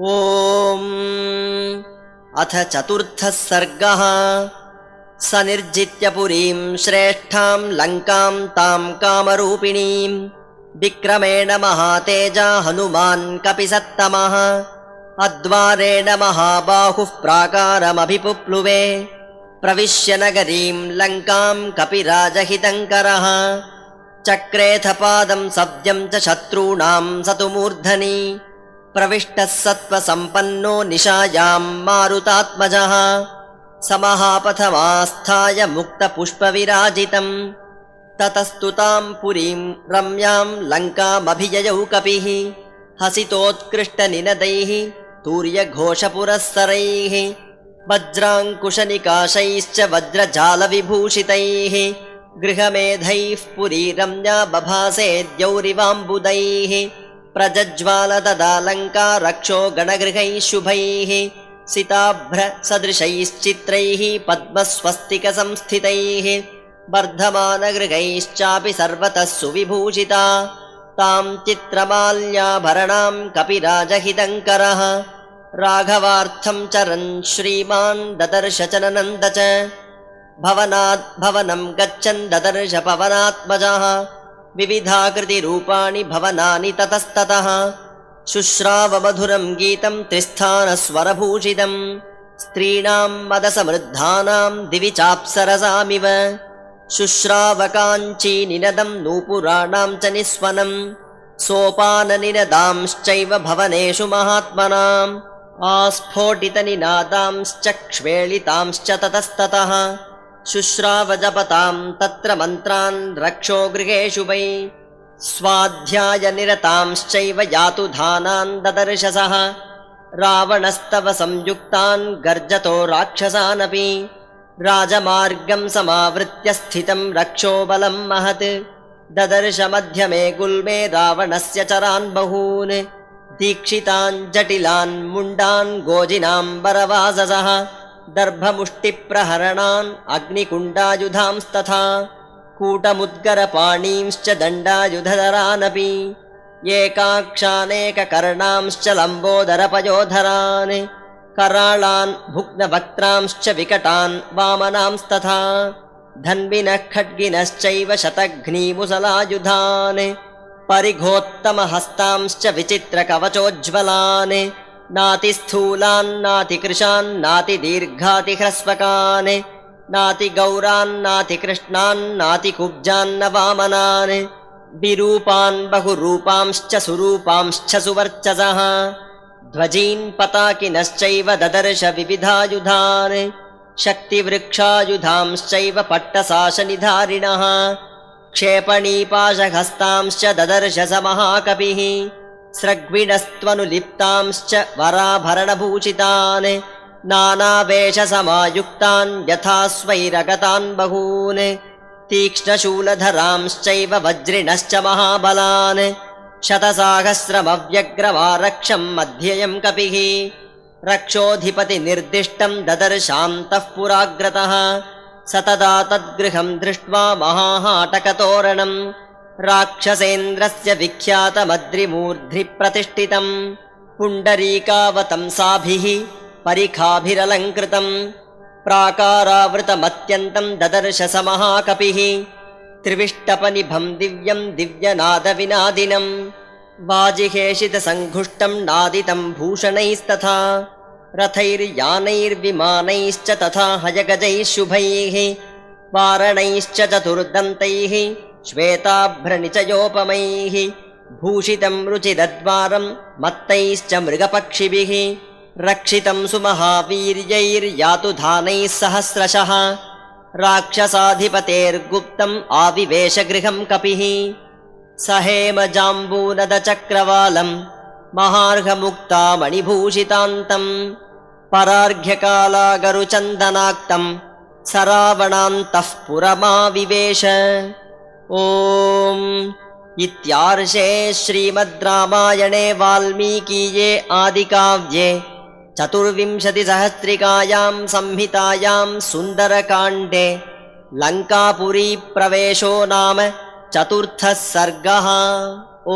ॐ अथ चतुर्थः सर्गः। स निर्जित्य पुरीं श्रेष्ठां लङ्कां तां कामरूपिणीम्। विक्रमेण महातेजा हनुमान् कपिसत्तमः। अद्वारेण महाबाहुः प्राकारमभिपुप्लुवे। प्रविश्य नगरीं लङ्कां कपिराजहितङ्करः। चक्रेऽथ पादं सद्यं च शत्रूणां स तु मूर्धनि प्रविष्टः सत्त्वसम्पन्नो निशायां मारुतात्मजः। स महापथमास्थाय मुक्तपुष्पविराजितम्। ततस्तु तां पुरीं रम्यां लङ्कामभिययौ कपिः। हसितोत्कृष्टनिनदैः तूर्यघोषपुरःसरैः। वज्राङ्कुशनिकाशैश्च वज्रजालविभूषितैः। गृहमेधैः पुरी रम्या बभासे द्यौरिवाम्बुदैः प्रजज्वालददालङ्का रक्षो गणगृहैः शुभैः सिताभ्रसदृशैश्चित्रैः पद्मस्वस्तिकसंस्थितैः वर्धमानगृहैश्चापि सर्वतः सुविभूषिता तां चित्रमाल्याभरणां कपिराजहितङ्करः राघवार्थं चरन् श्रीमान् ददर्श चननन्द च भवनात् भवनं गच्छन् ददर्श पवनात्मजः विविधाकृतिरूपाणि भवनानि ततस्ततः। शुश्रावमधुरं गीतं त्रिस्थानस्वरभूषितम्। स्त्रीणां मदसमृद्धानां दिवि चाप्सरसामिव। शुश्रावकाञ्चीनिनदं नूपुराणां च निःस्वनम्। सोपाननिनदांश्चैव भवनेषु महात्मनाम्। आस्फोटितनिनादांश्च क्ष्वेलितांश्च ततस्ततः शुश्रावजपतां तत्र मन्त्रान् रक्षो गृहेषु वै। स्वाध्यायनिरतांश्चैव यातु धानान् ददर्शसः। रावणस्तव संयुक्तान् गर्जतो राक्षसानपि। राजमार्गं समावृत्य स्थितं रक्षो बलं महत्। ददर्श मध्यमे गुल्मे रावणस्य चरान् बहून्। दीक्षितान् जटिलान् मुण्डान् गोजिनाम्बरवाससः दर्भमुष्टिप्रहरणान् अग्निकुण्डायुधांस्तथा कूटमुद्गरपाणींश्च दण्डायुधरानपि एकाक्षानेककर्णांश्च लम्बोदरपयोधरान् कराळान् भुग्नवक्त्रांश्च विकटान् वामनांस्तथा धन्विनः खड्गिनश्चैव शतघ्नीमुसलायुधान् परिघोत्तमहस्तांश्च विचित्रकवचोज्ज्वलान् नातिस्थूलान्नातिकृशान्नातिदीर्घातिह्रस्वकान् नातिगौरान्नातिकृष्णान्नातिकुब्जान्न वामनान् विरूपान् बहुरूपांश्च सुरूपांश्च सुवर्चसः ध्वजीन् पताकिनश्चैव ददर्श विविधायुधान् शक्तिवृक्षायुधांश्चैव पट्टसाशनिधारिणः क्षेपणीपाशहस्तांश्च ददर्श स महाकपिः स्रग्विणस्त्वनुलिप्तांश्च वराभरणभूषितान् नानावेशसमायुक्तान् यथा स्वैरगतान् बहून्। तीक्ष्णशूलधरांश्चैव वज्रिणश्च महाबलान्। शतसाहस्रमव्यग्रवारक्षम् मध्ययम् कपिः। रक्षोऽधिपतिनिर्दिष्टं ददर्शान्तः पुराग्रतः। स तदा तद्गृहं दृष्ट्वा महाहाटकतोरणम् राक्षसेन्द्रस्य विख्यातमद्रिमूर्ध्निप्रतिष्ठितम् पुण्डरीकावतंसाभिः परिखाभिरलङ्कृतम् प्राकारावृतमत्यन्तं ददर्श स महाकपिः त्रिविष्टपनिभं दिव्यं दिव्यनादविनादिनम् वाजिहेषितसङ्घुष्टं नादितं भूषणैस्तथा रथैर्यानैर्विमानैश्च तथा हयगजैः शुभैः वारणैश्च चतुर्दन्तैः श्वेताभ्रनिचयोपमैः भूषितं रुचिरद्वारं मत्तैश्च मृगपक्षिभिः रक्षितं सुमहावीर्यैर्यातु धानैः सहस्रशः राक्षसाधिपतेर्गुप्तम् आविवेशगृहं कपिः स हेमजाम्बूनदचक्रवालं महार्घमुक्तामणिभूषितान्तम् परार्घ्यकालागरुचन्दनाक्तं स रावणान्तः पुरमाविवेश ॐ इत्यार्षे श्रीमद् रामायणे वाल्मीकीये आदिकाव्ये चतुर्विंशतिसहस्रिकायां संहितायां सुन्दरकाण्डे लङ्कापुरीप्रवेशो नाम चतुर्थः सर्गः। ॐ